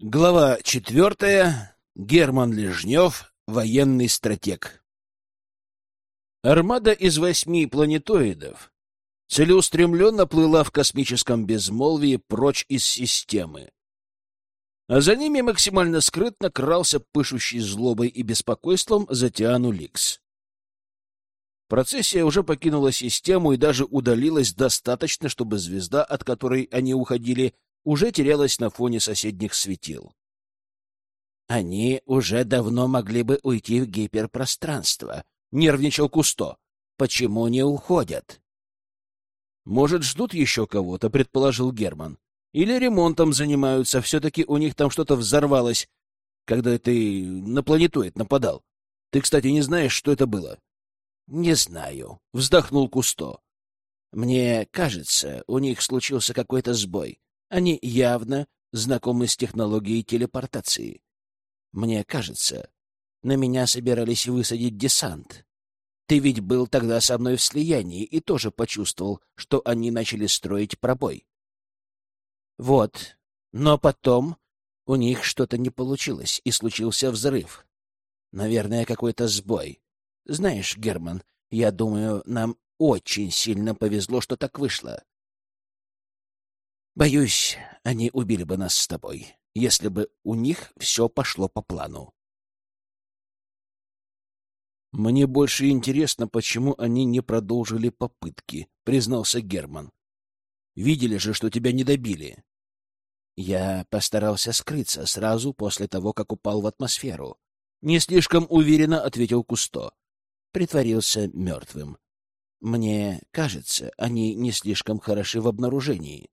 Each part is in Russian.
Глава четвертая. Герман Лежнев, военный стратег. Армада из восьми планетоидов целеустремленно плыла в космическом безмолвии прочь из системы. А за ними максимально скрытно крался пышущий злобой и беспокойством Затиану Ликс. Процессия уже покинула систему и даже удалилась достаточно, чтобы звезда, от которой они уходили, уже терялась на фоне соседних светил. Они уже давно могли бы уйти в гиперпространство, нервничал Кусто. Почему не уходят? Может, ждут еще кого-то, предположил Герман. Или ремонтом занимаются, все-таки у них там что-то взорвалось, когда ты на планетоид нападал. Ты, кстати, не знаешь, что это было? — Не знаю, — вздохнул Кусто. — Мне кажется, у них случился какой-то сбой. Они явно знакомы с технологией телепортации. Мне кажется, на меня собирались высадить десант. Ты ведь был тогда со мной в слиянии и тоже почувствовал, что они начали строить пробой. Вот. Но потом у них что-то не получилось, и случился взрыв. Наверное, какой-то сбой. Знаешь, Герман, я думаю, нам очень сильно повезло, что так вышло. Боюсь, они убили бы нас с тобой, если бы у них все пошло по плану. Мне больше интересно, почему они не продолжили попытки, признался Герман. Видели же, что тебя не добили. Я постарался скрыться сразу после того, как упал в атмосферу. Не слишком уверенно ответил Кусто. Притворился мертвым. Мне кажется, они не слишком хороши в обнаружении.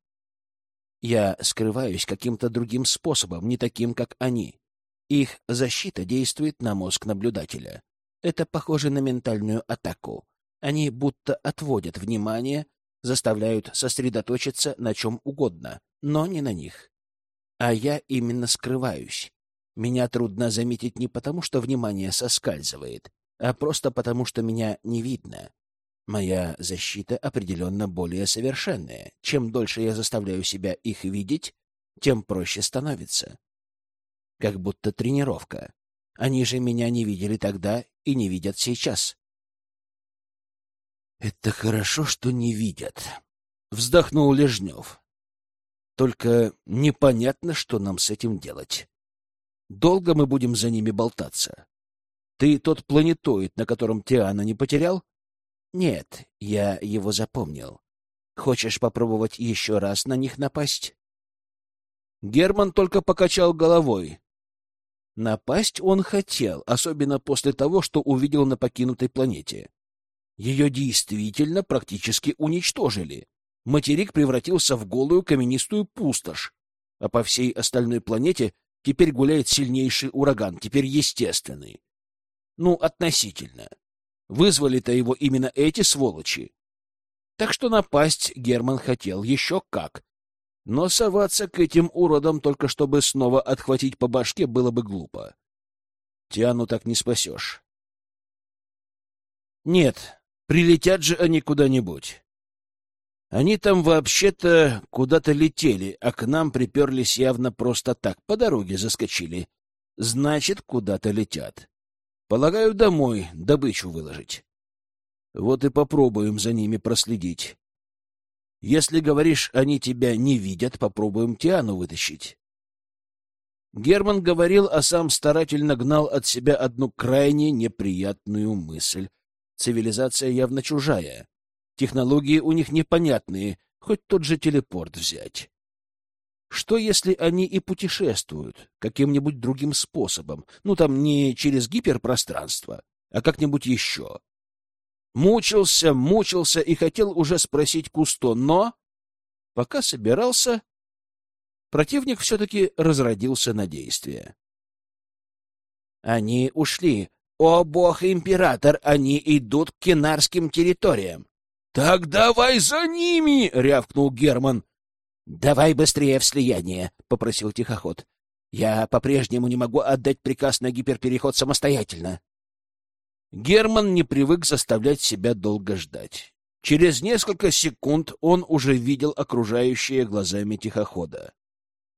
Я скрываюсь каким-то другим способом, не таким, как они. Их защита действует на мозг наблюдателя. Это похоже на ментальную атаку. Они будто отводят внимание, заставляют сосредоточиться на чем угодно, но не на них. А я именно скрываюсь. Меня трудно заметить не потому, что внимание соскальзывает, а просто потому, что меня не видно. Моя защита определенно более совершенная. Чем дольше я заставляю себя их видеть, тем проще становится. Как будто тренировка. Они же меня не видели тогда и не видят сейчас. «Это хорошо, что не видят», — вздохнул Лежнев. «Только непонятно, что нам с этим делать. Долго мы будем за ними болтаться? Ты тот планетоид, на котором Тиана не потерял?» Нет, я его запомнил. Хочешь попробовать еще раз на них напасть? Герман только покачал головой. Напасть он хотел, особенно после того, что увидел на покинутой планете. Ее действительно практически уничтожили. Материк превратился в голую каменистую пустошь, а по всей остальной планете теперь гуляет сильнейший ураган, теперь естественный. Ну, относительно. Вызвали-то его именно эти сволочи. Так что напасть Герман хотел еще как. Но соваться к этим уродам только чтобы снова отхватить по башке было бы глупо. Тиану так не спасешь. Нет, прилетят же они куда-нибудь. Они там вообще-то куда-то летели, а к нам приперлись явно просто так, по дороге заскочили. Значит, куда-то летят. Полагаю, домой добычу выложить. Вот и попробуем за ними проследить. Если, говоришь, они тебя не видят, попробуем Тиану вытащить. Герман говорил, а сам старательно гнал от себя одну крайне неприятную мысль. Цивилизация явно чужая. Технологии у них непонятные, хоть тот же телепорт взять. Что, если они и путешествуют каким-нибудь другим способом? Ну, там не через гиперпространство, а как-нибудь еще. Мучился, мучился и хотел уже спросить Кусто, но... Пока собирался, противник все-таки разродился на действие. Они ушли. О, бог-император, они идут к кинарским территориям. — Так давай за ними! — рявкнул Герман. — Давай быстрее в слияние, — попросил тихоход. — Я по-прежнему не могу отдать приказ на гиперпереход самостоятельно. Герман не привык заставлять себя долго ждать. Через несколько секунд он уже видел окружающее глазами тихохода.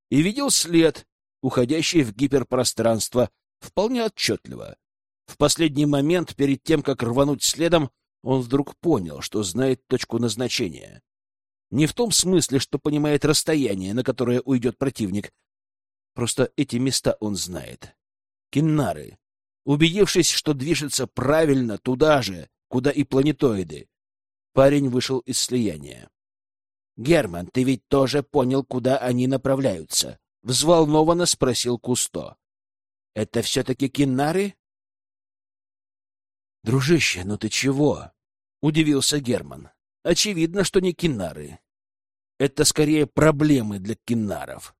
И видел след, уходящий в гиперпространство, вполне отчетливо. В последний момент, перед тем, как рвануть следом, он вдруг понял, что знает точку назначения. Не в том смысле, что понимает расстояние, на которое уйдет противник. Просто эти места он знает. Киннары. Убедившись, что движется правильно туда же, куда и планетоиды, парень вышел из слияния. — Герман, ты ведь тоже понял, куда они направляются? — взволнованно спросил Кусто. — Это все-таки киннары? — Дружище, ну ты чего? — удивился Герман. — Очевидно, что не киннары. Это скорее проблемы для киннаров.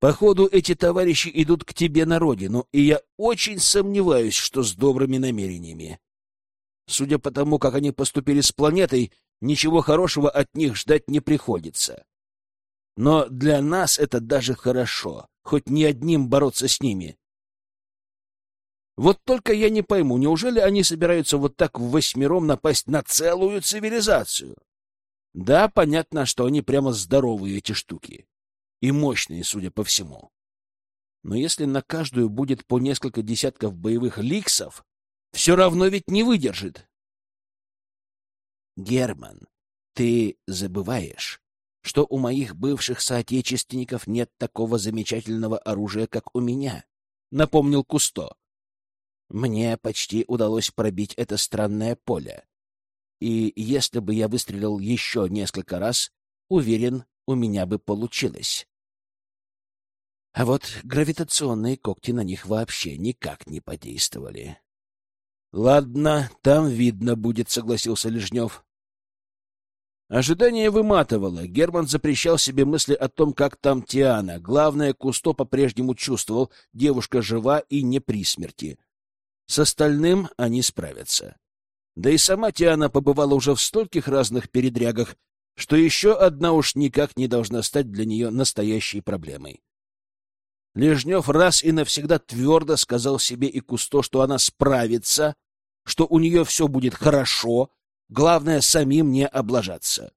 Походу, эти товарищи идут к тебе на родину, и я очень сомневаюсь, что с добрыми намерениями. Судя по тому, как они поступили с планетой, ничего хорошего от них ждать не приходится. Но для нас это даже хорошо, хоть не одним бороться с ними. Вот только я не пойму, неужели они собираются вот так восьмером напасть на целую цивилизацию? Да, понятно, что они прямо здоровые, эти штуки. И мощные, судя по всему. Но если на каждую будет по несколько десятков боевых ликсов, все равно ведь не выдержит. Герман, ты забываешь, что у моих бывших соотечественников нет такого замечательного оружия, как у меня, — напомнил Кусто. Мне почти удалось пробить это странное поле. И если бы я выстрелил еще несколько раз, уверен, у меня бы получилось. А вот гравитационные когти на них вообще никак не подействовали. — Ладно, там видно будет, — согласился Лежнев. Ожидание выматывало. Герман запрещал себе мысли о том, как там Тиана. Главное, Кусто по-прежнему чувствовал, девушка жива и не при смерти. С остальным они справятся. Да и сама Тиана побывала уже в стольких разных передрягах, что еще одна уж никак не должна стать для нее настоящей проблемой. Лежнев раз и навсегда твердо сказал себе и Кусто, что она справится, что у нее все будет хорошо, главное самим не облажаться.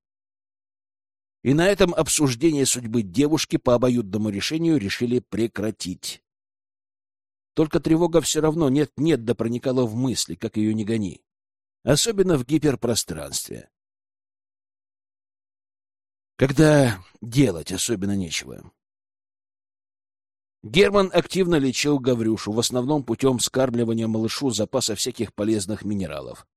И на этом обсуждение судьбы девушки по обоюдному решению решили прекратить. Только тревога все равно нет-нет да проникала в мысли, как ее не гони особенно в гиперпространстве. Когда делать особенно нечего. Герман активно лечил Гаврюшу, в основном путем скармливания малышу запаса всяких полезных минералов.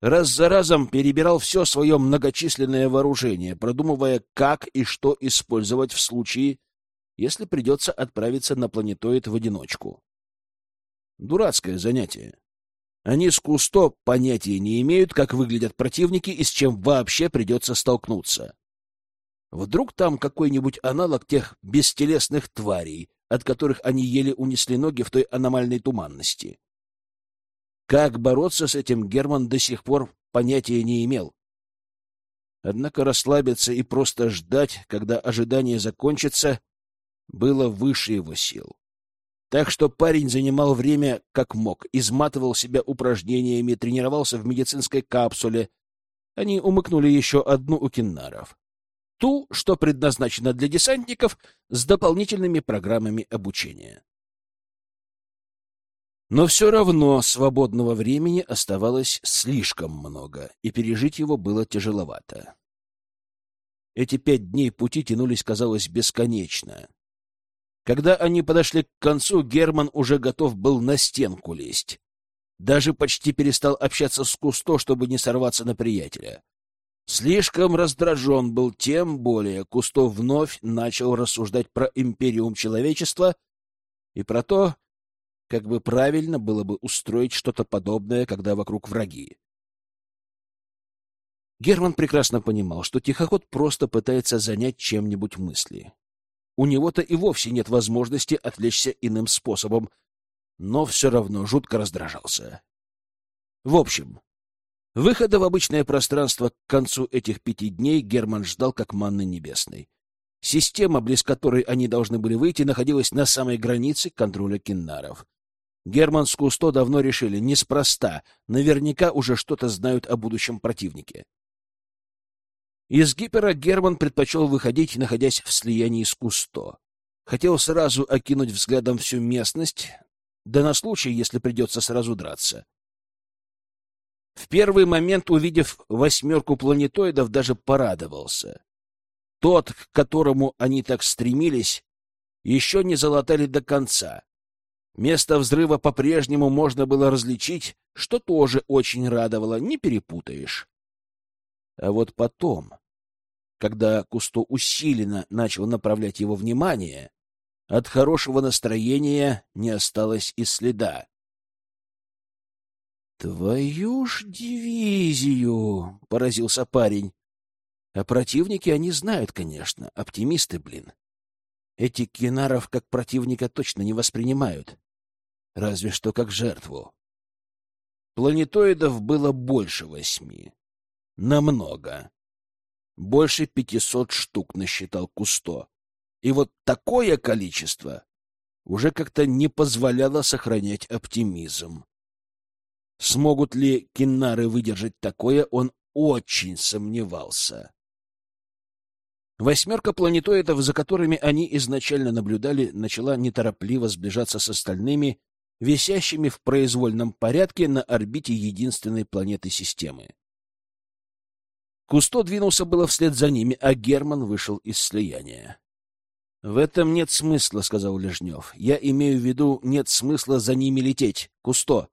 Раз за разом перебирал все свое многочисленное вооружение, продумывая, как и что использовать в случае, если придется отправиться на планетоид в одиночку. Дурацкое занятие. Они с Кусто понятия не имеют, как выглядят противники и с чем вообще придется столкнуться. Вдруг там какой-нибудь аналог тех бестелесных тварей, от которых они еле унесли ноги в той аномальной туманности. Как бороться с этим Герман до сих пор понятия не имел. Однако расслабиться и просто ждать, когда ожидание закончится, было выше его сил. Так что парень занимал время как мог, изматывал себя упражнениями, тренировался в медицинской капсуле. Они умыкнули еще одну у киннаров. Ту, что предназначена для десантников, с дополнительными программами обучения. Но все равно свободного времени оставалось слишком много, и пережить его было тяжеловато. Эти пять дней пути тянулись, казалось, бесконечно. Когда они подошли к концу, Герман уже готов был на стенку лезть. Даже почти перестал общаться с Кусто, чтобы не сорваться на приятеля. Слишком раздражен был, тем более Кусто вновь начал рассуждать про империум человечества и про то, как бы правильно было бы устроить что-то подобное, когда вокруг враги. Герман прекрасно понимал, что тихоход просто пытается занять чем-нибудь мысли. У него-то и вовсе нет возможности отвлечься иным способом, но все равно жутко раздражался. В общем, выхода в обычное пространство к концу этих пяти дней Герман ждал как манны небесной. Система, близ которой они должны были выйти, находилась на самой границе контроля киннаров. Герман с Кусто давно решили, неспроста, наверняка уже что-то знают о будущем противнике. Из гипера Герман предпочел выходить, находясь в слиянии с Кусто. Хотел сразу окинуть взглядом всю местность, да на случай, если придется сразу драться. В первый момент, увидев восьмерку планетоидов, даже порадовался. Тот, к которому они так стремились, еще не залатали до конца. Место взрыва по-прежнему можно было различить, что тоже очень радовало, не перепутаешь. А вот потом, когда Кусто усиленно начал направлять его внимание, от хорошего настроения не осталось и следа. «Твою ж дивизию!» — поразился парень. А противники они знают, конечно, оптимисты, блин. Эти кинаров как противника точно не воспринимают. Разве что как жертву. Планетоидов было больше восьми. Намного. Больше пятисот штук насчитал Кусто. И вот такое количество уже как-то не позволяло сохранять оптимизм. Смогут ли киннары выдержать такое, он очень сомневался. Восьмерка планетоидов, за которыми они изначально наблюдали, начала неторопливо сближаться с остальными, висящими в произвольном порядке на орбите единственной планеты системы. Кусто двинулся было вслед за ними, а Герман вышел из слияния. — В этом нет смысла, — сказал Лежнев. — Я имею в виду, нет смысла за ними лететь. Кусто,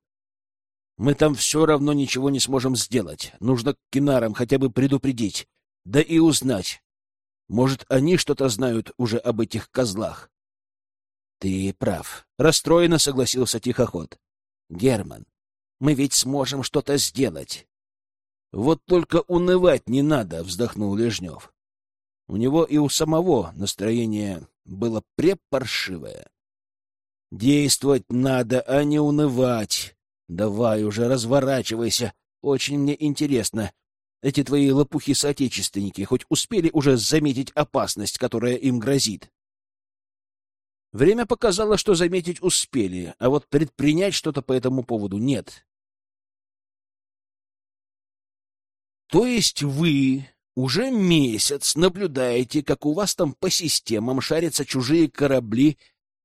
мы там все равно ничего не сможем сделать. Нужно к кинарам хотя бы предупредить, да и узнать. Может, они что-то знают уже об этих козлах. Ты прав. Расстроенно согласился тихоход. Герман, мы ведь сможем что-то сделать. Вот только унывать не надо, вздохнул Лежнев. У него и у самого настроение было препаршивое. Действовать надо, а не унывать. Давай уже, разворачивайся. Очень мне интересно. Эти твои лопухи-соотечественники хоть успели уже заметить опасность, которая им грозит? Время показало, что заметить успели, а вот предпринять что-то по этому поводу нет. То есть вы уже месяц наблюдаете, как у вас там по системам шарятся чужие корабли,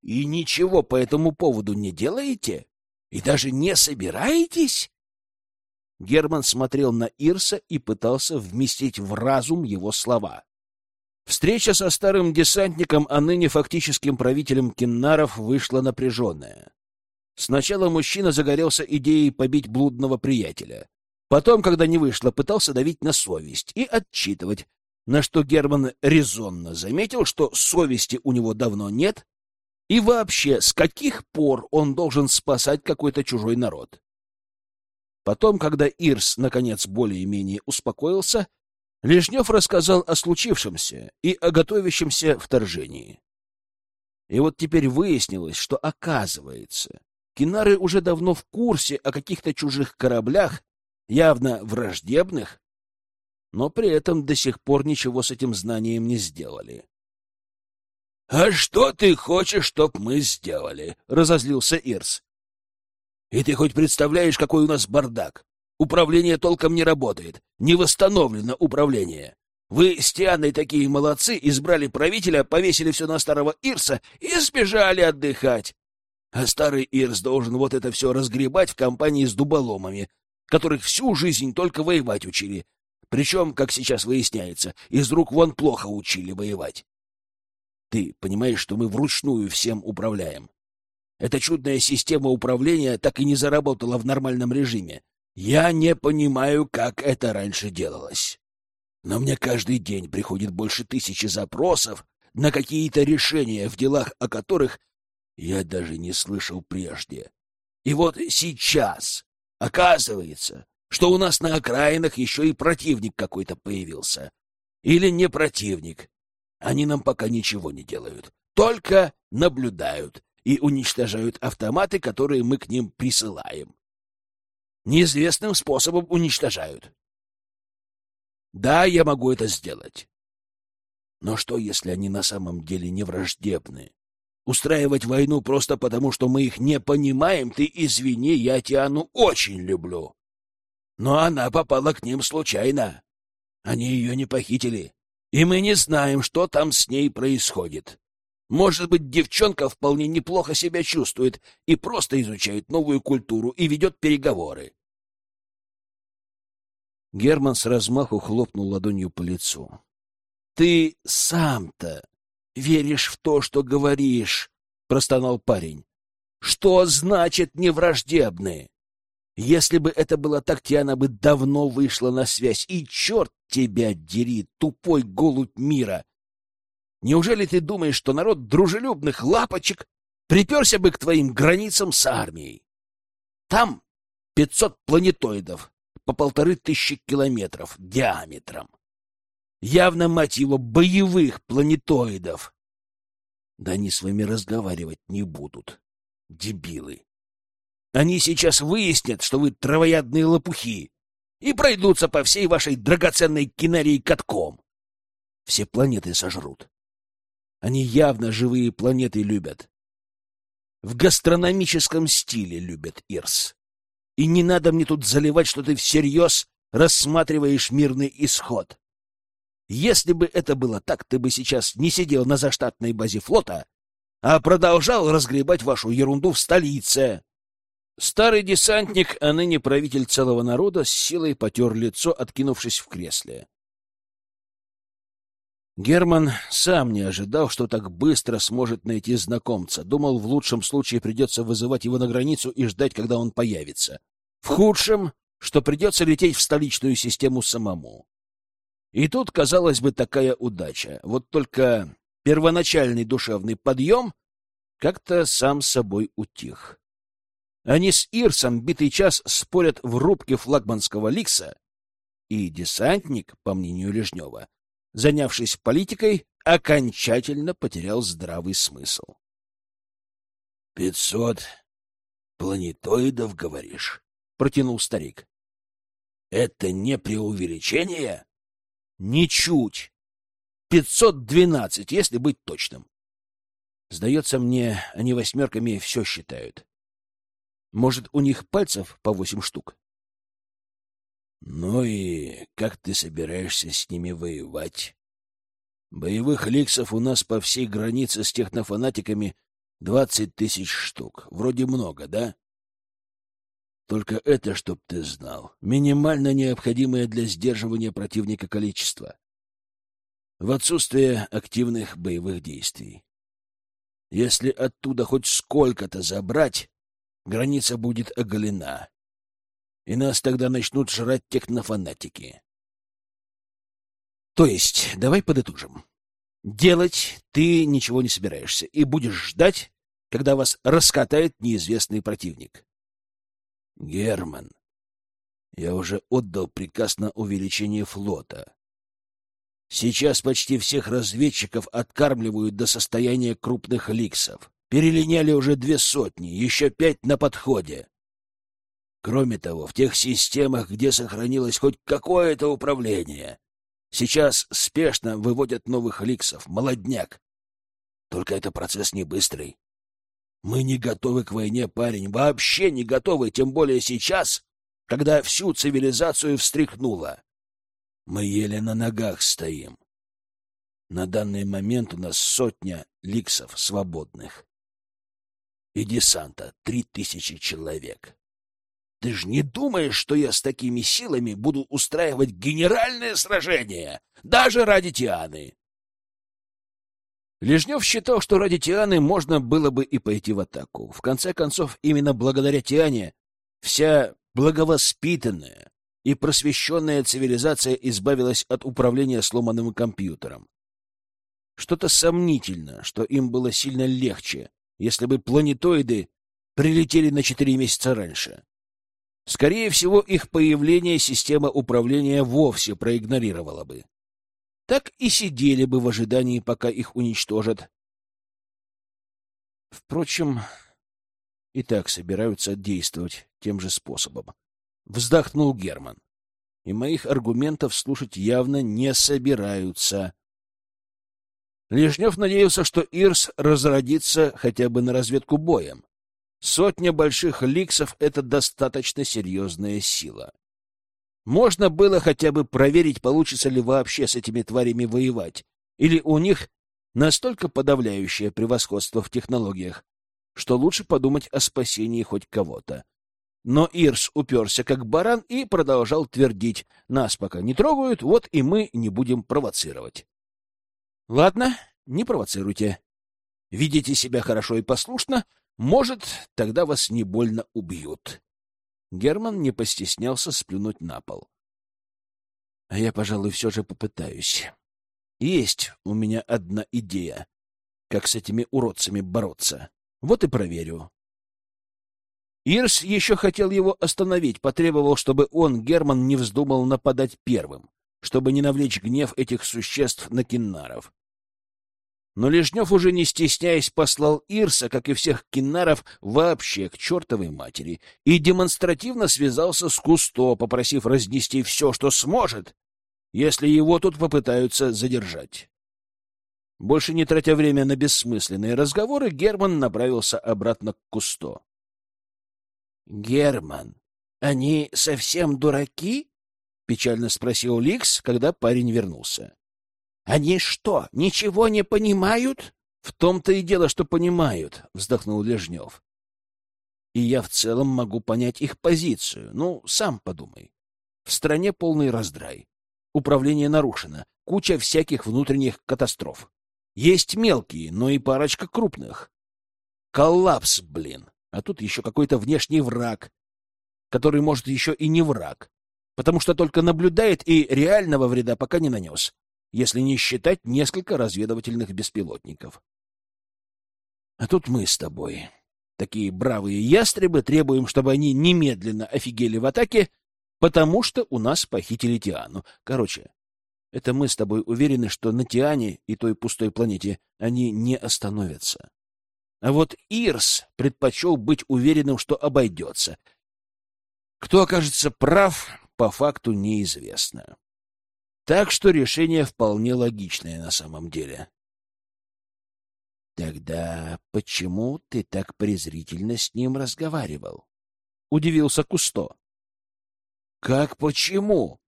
и ничего по этому поводу не делаете? И даже не собираетесь? Герман смотрел на Ирса и пытался вместить в разум его слова. Встреча со старым десантником, а ныне фактическим правителем Кеннаров, вышла напряженная. Сначала мужчина загорелся идеей побить блудного приятеля. Потом, когда не вышло, пытался давить на совесть и отчитывать, на что Герман резонно заметил, что совести у него давно нет, и вообще, с каких пор он должен спасать какой-то чужой народ? Потом, когда Ирс, наконец, более-менее успокоился, Лежнев рассказал о случившемся и о готовящемся вторжении. И вот теперь выяснилось, что, оказывается, кинары уже давно в курсе о каких-то чужих кораблях, явно враждебных, но при этом до сих пор ничего с этим знанием не сделали. — А что ты хочешь, чтоб мы сделали? — разозлился Ирс. — И ты хоть представляешь, какой у нас бардак? Управление толком не работает. Не восстановлено управление. Вы с Тианой такие молодцы, избрали правителя, повесили все на старого Ирса и сбежали отдыхать. А старый Ирс должен вот это все разгребать в компании с дуболомами, которых всю жизнь только воевать учили. Причем, как сейчас выясняется, из рук вон плохо учили воевать. Ты понимаешь, что мы вручную всем управляем. Эта чудная система управления так и не заработала в нормальном режиме. Я не понимаю, как это раньше делалось. Но мне каждый день приходит больше тысячи запросов на какие-то решения, в делах о которых я даже не слышал прежде. И вот сейчас оказывается, что у нас на окраинах еще и противник какой-то появился. Или не противник, они нам пока ничего не делают, только наблюдают и уничтожают автоматы, которые мы к ним присылаем. Неизвестным способом уничтожают. Да, я могу это сделать. Но что, если они на самом деле не враждебны? Устраивать войну просто потому, что мы их не понимаем, ты извини, я Тиану очень люблю. Но она попала к ним случайно. Они ее не похитили и мы не знаем, что там с ней происходит. Может быть, девчонка вполне неплохо себя чувствует и просто изучает новую культуру и ведет переговоры. Герман с размаху хлопнул ладонью по лицу. — Ты сам-то веришь в то, что говоришь, — простонал парень. — Что значит невраждебные? Если бы это было так, Тиана бы давно вышла на связь. И черт тебя дери, тупой голубь мира! Неужели ты думаешь, что народ дружелюбных лапочек приперся бы к твоим границам с армией? Там пятьсот планетоидов, по полторы тысячи километров диаметром. Явно, мать его, боевых планетоидов. Да они с вами разговаривать не будут, дебилы. Они сейчас выяснят, что вы травоядные лопухи, и пройдутся по всей вашей драгоценной кинарии катком. Все планеты сожрут. Они явно живые планеты любят. В гастрономическом стиле любят Ирс. И не надо мне тут заливать, что ты всерьез рассматриваешь мирный исход. Если бы это было так, ты бы сейчас не сидел на заштатной базе флота, а продолжал разгребать вашу ерунду в столице. Старый десантник, а ныне правитель целого народа, с силой потер лицо, откинувшись в кресле. Герман сам не ожидал, что так быстро сможет найти знакомца. Думал, в лучшем случае придется вызывать его на границу и ждать, когда он появится. В худшем, что придется лететь в столичную систему самому. И тут, казалось бы, такая удача. Вот только первоначальный душевный подъем как-то сам собой утих. Они с Ирсом битый час спорят в рубке флагманского Ликса, и десантник, по мнению Лежнева, занявшись политикой, окончательно потерял здравый смысл. — Пятьсот планетоидов, говоришь? — протянул старик. — Это не преувеличение? — Ничуть. Пятьсот двенадцать, если быть точным. Сдается мне, они восьмерками все считают. Может, у них пальцев по восемь штук? Ну и как ты собираешься с ними воевать? Боевых ликсов у нас по всей границе с технофанатиками двадцать тысяч штук. Вроде много, да? Только это, чтоб ты знал, минимально необходимое для сдерживания противника количество. В отсутствие активных боевых действий. Если оттуда хоть сколько-то забрать, граница будет оголена и нас тогда начнут жрать технофанатики. То есть, давай подытожим. Делать ты ничего не собираешься и будешь ждать, когда вас раскатает неизвестный противник. Герман, я уже отдал приказ на увеличение флота. Сейчас почти всех разведчиков откармливают до состояния крупных ликсов. Перелиняли уже две сотни, еще пять на подходе. Кроме того, в тех системах, где сохранилось хоть какое-то управление, сейчас спешно выводят новых ликсов, молодняк. Только это процесс не быстрый. Мы не готовы к войне, парень, вообще не готовы, тем более сейчас, когда всю цивилизацию встряхнуло. Мы еле на ногах стоим. На данный момент у нас сотня ликсов свободных. И десанта три тысячи человек. Ты же не думаешь, что я с такими силами буду устраивать генеральное сражение, даже ради Тианы? Лежнев считал, что ради Тианы можно было бы и пойти в атаку. В конце концов, именно благодаря Тиане вся благовоспитанная и просвещенная цивилизация избавилась от управления сломанным компьютером. Что-то сомнительно, что им было сильно легче, если бы планетоиды прилетели на четыре месяца раньше. Скорее всего, их появление система управления вовсе проигнорировала бы. Так и сидели бы в ожидании, пока их уничтожат. Впрочем, и так собираются действовать тем же способом. Вздохнул Герман. И моих аргументов слушать явно не собираются. Лежнев надеялся, что Ирс разродится хотя бы на разведку боем. Сотня больших ликсов — это достаточно серьезная сила. Можно было хотя бы проверить, получится ли вообще с этими тварями воевать, или у них Настолько подавляющее превосходство в технологиях, что лучше подумать о спасении хоть кого-то. Но Ирс уперся как баран и продолжал твердить. Нас пока не трогают, вот и мы не будем провоцировать. Ладно, не провоцируйте. Видите себя хорошо и послушно, может, тогда вас не больно убьют. Герман не постеснялся сплюнуть на пол. А я, пожалуй, все же попытаюсь. Есть у меня одна идея, как с этими уродцами бороться. Вот и проверю. Ирс еще хотел его остановить, потребовал, чтобы он, Герман, не вздумал нападать первым, чтобы не навлечь гнев этих существ на киннаров. Но Лежнев, уже не стесняясь, послал Ирса, как и всех киннаров, вообще к чертовой матери и демонстративно связался с Кусто, попросив разнести все, что сможет, если его тут попытаются задержать. Больше не тратя время на бессмысленные разговоры, Герман направился обратно к Кусто. — Герман, они совсем дураки? — печально спросил Ликс, когда парень вернулся. — Они что, ничего не понимают? — В том-то и дело, что понимают, — вздохнул Лежнев. — И я в целом могу понять их позицию. Ну, сам подумай. В стране полный раздрай. Управление нарушено. Куча всяких внутренних катастроф. Есть мелкие, но и парочка крупных. Коллапс, блин. А тут еще какой-то внешний враг, который, может, еще и не враг, потому что только наблюдает и реального вреда пока не нанес, если не считать несколько разведывательных беспилотников. А тут мы с тобой, такие бравые ястребы, требуем, чтобы они немедленно офигели в атаке, потому что у нас похитили Тиану. Короче, это мы с тобой уверены, что на Тиане и той пустой планете они не остановятся. А вот Ирс предпочел быть уверенным, что обойдется. Кто окажется прав, по факту неизвестно. Так что решение вполне логичное на самом деле. «Тогда почему ты так презрительно с ним разговаривал?» — удивился Кусто. «Как почему?»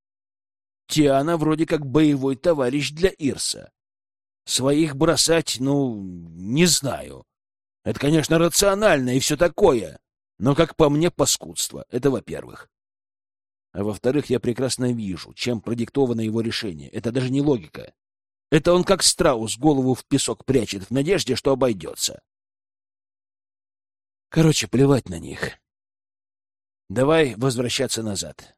Тиана вроде как боевой товарищ для Ирса. Своих бросать, ну, не знаю. Это, конечно, рационально и все такое, но, как по мне, паскудство. Это во-первых. А во-вторых, я прекрасно вижу, чем продиктовано его решение. Это даже не логика. Это он как страус голову в песок прячет в надежде, что обойдется. Короче, плевать на них. Давай возвращаться назад.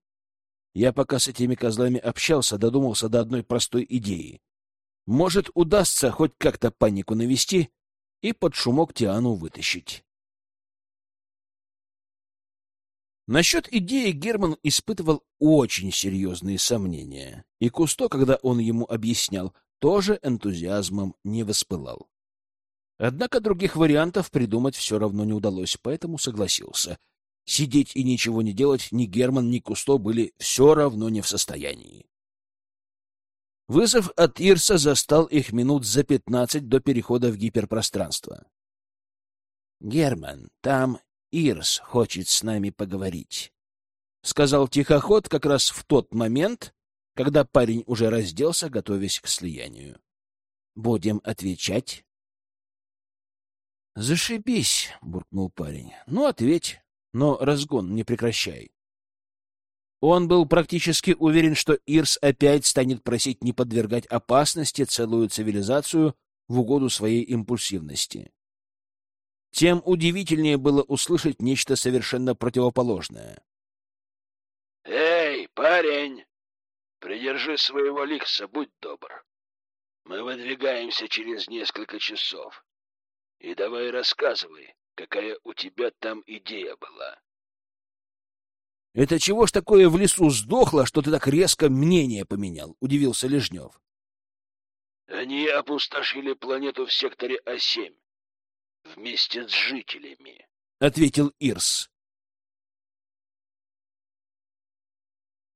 Я пока с этими козлами общался, додумался до одной простой идеи. Может, удастся хоть как-то панику навести и под шумок Тиану вытащить. Насчет идеи Герман испытывал очень серьезные сомнения, и Кусто, когда он ему объяснял, тоже энтузиазмом не воспылал. Однако других вариантов придумать все равно не удалось, поэтому согласился. Сидеть и ничего не делать ни Герман, ни Кусто были все равно не в состоянии. Вызов от Ирса застал их минут за пятнадцать до перехода в гиперпространство. — Герман, там Ирс хочет с нами поговорить, — сказал тихоход как раз в тот момент, когда парень уже разделся, готовясь к слиянию. — Будем отвечать? — Зашибись, — буркнул парень. — Ну, ответь, но разгон не прекращай. Он был практически уверен, что Ирс опять станет просить не подвергать опасности целую цивилизацию в угоду своей импульсивности. Тем удивительнее было услышать нечто совершенно противоположное. «Эй, парень, придержи своего ликса, будь добр. Мы выдвигаемся через несколько часов. И давай рассказывай, какая у тебя там идея была». «Это чего ж такое в лесу сдохло, что ты так резко мнение поменял?» — удивился Лежнев. «Они опустошили планету в секторе А7 вместе с жителями», — ответил Ирс.